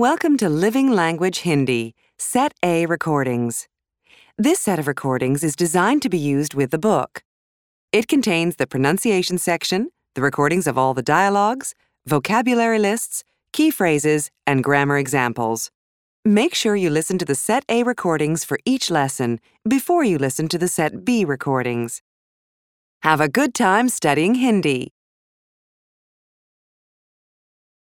Welcome to Living Language Hindi, Set A recordings. This set of recordings is designed to be used with the book. It contains the pronunciation section, the recordings of all the dialogues, vocabulary lists, key phrases, and grammar examples. Make sure you listen to the Set A recordings for each lesson before you listen to the Set B recordings. Have a good time studying Hindi.